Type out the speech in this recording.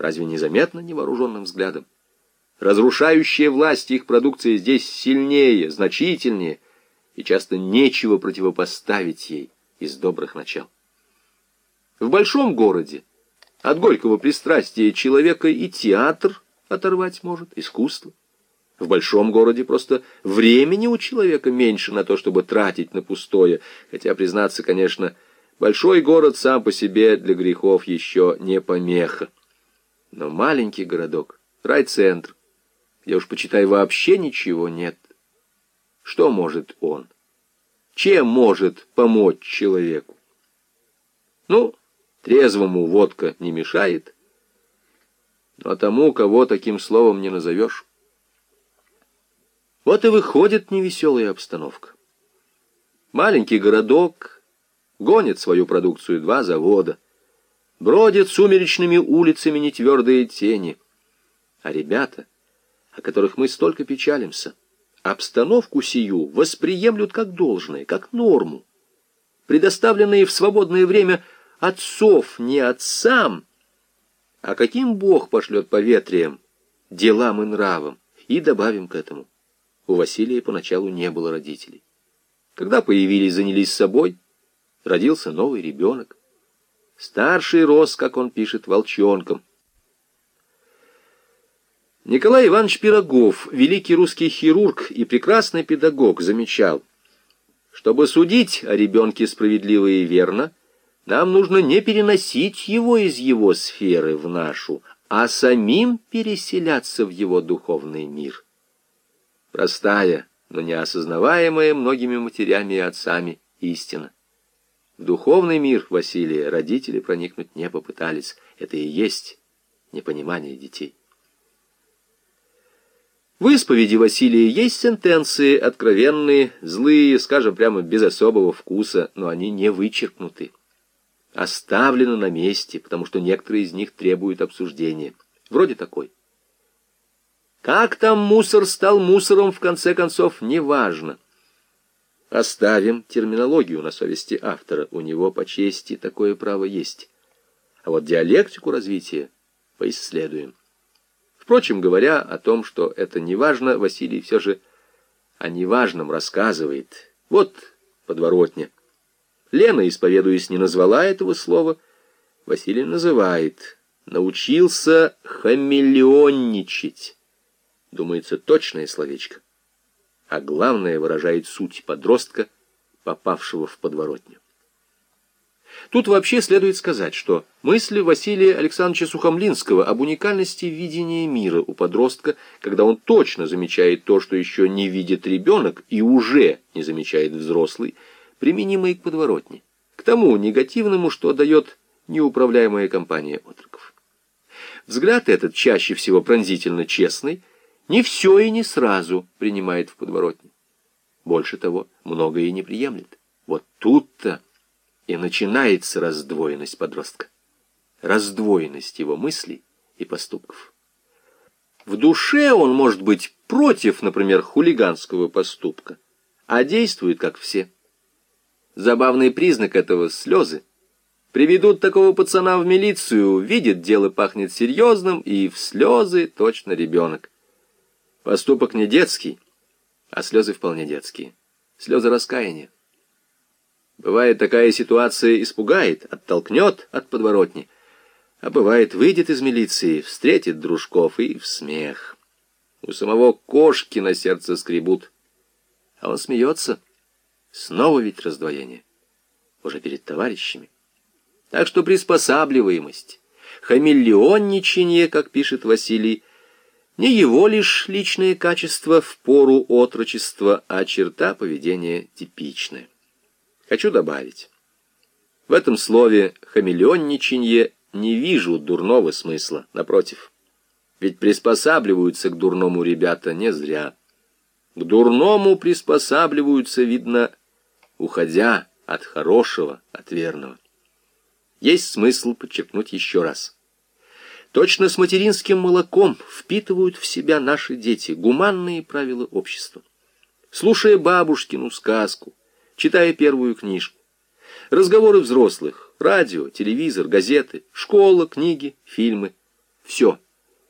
Разве не заметно невооруженным взглядом? Разрушающая власть их продукции здесь сильнее, значительнее, и часто нечего противопоставить ей из добрых начал. В большом городе от горького пристрастия человека и театр оторвать может, искусство. В большом городе просто времени у человека меньше на то, чтобы тратить на пустое, хотя, признаться, конечно, большой город сам по себе для грехов еще не помеха. Но маленький городок, райцентр, где уж, почитай, вообще ничего нет. Что может он? Чем может помочь человеку? Ну, трезвому водка не мешает, но тому, кого таким словом не назовешь. Вот и выходит невеселая обстановка. Маленький городок гонит свою продукцию два завода, бродят сумеречными улицами нетвердые тени, а ребята, о которых мы столько печалимся, обстановку сию восприемлют как должное, как норму, предоставленные в свободное время отцов не отцам, а каким Бог пошлет поветрием, делам и нравам, и добавим к этому – у Василия поначалу не было родителей. Когда появились, занялись собой, родился новый ребенок. Старший рос, как он пишет, волчонком. Николай Иванович Пирогов, великий русский хирург и прекрасный педагог, замечал, чтобы судить о ребенке справедливо и верно, нам нужно не переносить его из его сферы в нашу, а самим переселяться в его духовный мир. Простая, но неосознаваемая многими матерями и отцами истина. В духовный мир Василия родители проникнуть не попытались. Это и есть непонимание детей. В исповеди Василия есть сентенции, откровенные, злые, скажем прямо без особого вкуса, но они не вычеркнуты. Оставлены на месте, потому что некоторые из них требуют обсуждения. Вроде такой. Как там мусор стал мусором, в конце концов, неважно. Оставим терминологию на совести автора, у него по чести такое право есть. А вот диалектику развития поисследуем. Впрочем, говоря о том, что это неважно, Василий все же о неважном рассказывает. Вот подворотня. Лена, исповедуясь, не назвала этого слова, Василий называет. Научился хамелеонничать. Думается, точное словечко. А главное выражает суть подростка, попавшего в подворотню. Тут вообще следует сказать, что мысли Василия Александровича Сухомлинского об уникальности видения мира у подростка, когда он точно замечает то, что еще не видит ребенок и уже не замечает взрослый, применимы к подворотне, к тому негативному, что дает неуправляемая компания отроков. Взгляд этот чаще всего пронзительно честный, не все и не сразу принимает в подворотне. Больше того, многое и не приемлет. Вот тут-то и начинается раздвоенность подростка. Раздвоенность его мыслей и поступков. В душе он может быть против, например, хулиганского поступка, а действует, как все. Забавный признак этого — слезы. Приведут такого пацана в милицию, видит, дело пахнет серьезным, и в слезы точно ребенок. Поступок не детский, а слезы вполне детские. Слезы раскаяния. Бывает, такая ситуация испугает, оттолкнет от подворотни, а бывает, выйдет из милиции, встретит дружков и в смех. У самого кошки на сердце скребут, а он смеется. Снова ведь раздвоение, уже перед товарищами. Так что приспосабливаемость, хамелеонничание, как пишет Василий, не его лишь личные качества в пору отрочества, а черта поведения типичная. Хочу добавить. В этом слове «хамелеонничанье» не вижу дурного смысла, напротив. Ведь приспосабливаются к дурному ребята не зря. К дурному приспосабливаются, видно, уходя от хорошего, от верного. Есть смысл подчеркнуть еще раз – Точно с материнским молоком впитывают в себя наши дети гуманные правила общества. Слушая бабушкину сказку, читая первую книжку, разговоры взрослых, радио, телевизор, газеты, школа, книги, фильмы – Все.